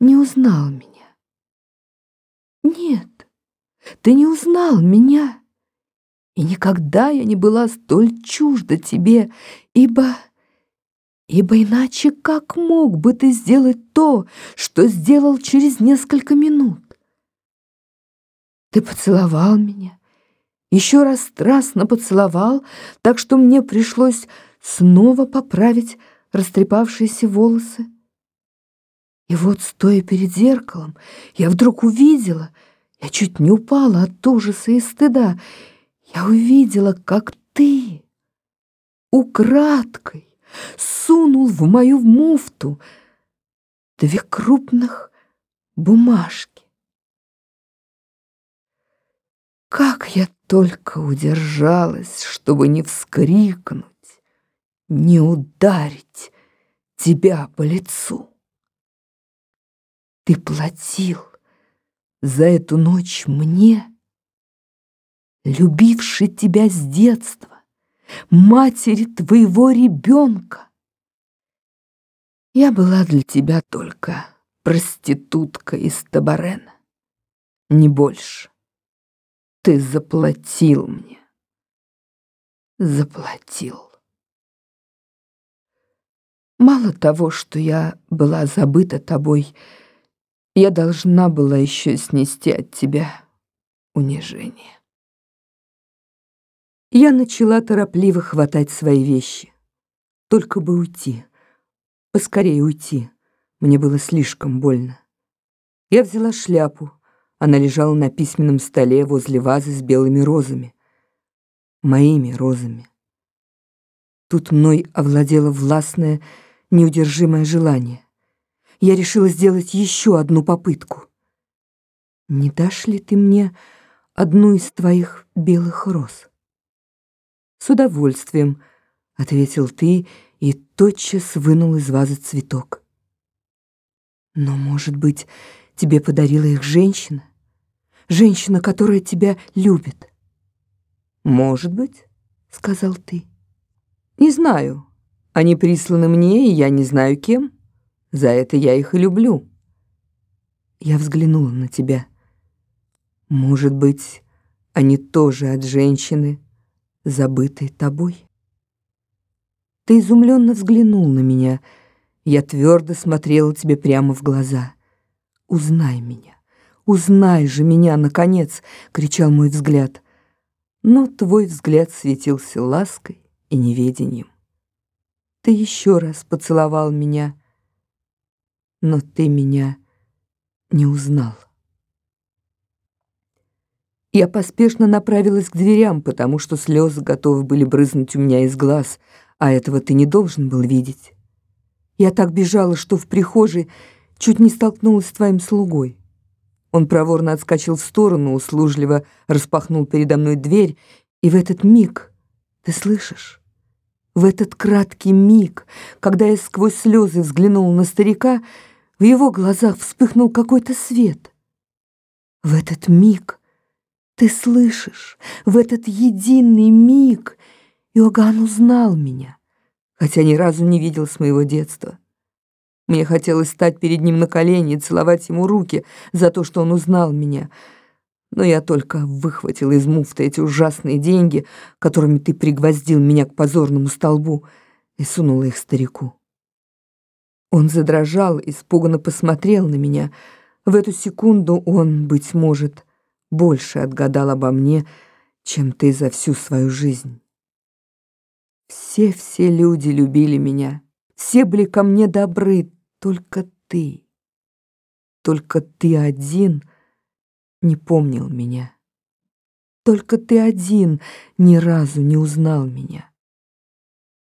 не узнал меня. Нет, ты не узнал меня. И никогда я не была столь чужда тебе, ибо... Ибо иначе как мог бы ты сделать то, что сделал через несколько минут? Ты поцеловал меня, еще раз страстно поцеловал, так что мне пришлось снова поправить растрепавшиеся волосы. И вот, стоя перед зеркалом, я вдруг увидела, я чуть не упала от ужаса и стыда, я увидела, как ты украдкой сунул в мою муфту две крупных бумажки. Как я только удержалась, чтобы не вскрикнуть, не ударить тебя по лицу. Ты платил за эту ночь мне, любивший тебя с детства, матери твоего ребенка. Я была для тебя только проститутка из Табарена, не больше. Ты заплатил мне. Заплатил. Мало того, что я была забыта тобой, я должна была еще снести от тебя унижение. Я начала торопливо хватать свои вещи. Только бы уйти. Поскорее уйти. Мне было слишком больно. Я взяла шляпу, она лежала на письменном столе возле вазы с белыми розами. Моими розами. Тут мной овладело властное, неудержимое желание. Я решила сделать еще одну попытку. «Не дашь ли ты мне одну из твоих белых роз?» «С удовольствием», — ответил ты и тотчас вынул из вазы цветок. «Но, может быть, Тебе подарила их женщина? Женщина, которая тебя любит. Может быть, сказал ты. Не знаю. Они присланы мне, и я не знаю кем. За это я их и люблю. Я взглянула на тебя. Может быть, они тоже от женщины, забытой тобой? Ты изумленно взглянул на меня. Я твердо смотрела тебе прямо в глаза. «Узнай меня! Узнай же меня, наконец!» — кричал мой взгляд. Но твой взгляд светился лаской и неведением. Ты еще раз поцеловал меня, но ты меня не узнал. Я поспешно направилась к дверям, потому что слезы готовы были брызнуть у меня из глаз, а этого ты не должен был видеть. Я так бежала, что в прихожей чуть не столкнулась с твоим слугой. Он проворно отскочил в сторону, услужливо распахнул передо мной дверь, и в этот миг, ты слышишь, в этот краткий миг, когда я сквозь слезы взглянул на старика, в его глазах вспыхнул какой-то свет. В этот миг ты слышишь, в этот единый миг Иоганн узнал меня, хотя ни разу не видел с моего детства. Мне хотелось стать перед ним на колени и целовать ему руки за то, что он узнал меня. Но я только выхватила из муфты эти ужасные деньги, которыми ты пригвоздил меня к позорному столбу, и сунула их старику. Он задрожал, испуганно посмотрел на меня. В эту секунду он, быть может, больше отгадал обо мне, чем ты за всю свою жизнь. Все-все люди любили меня, все были ко мне добры, только ты, только ты один не помнил меня. Только ты один ни разу не узнал меня.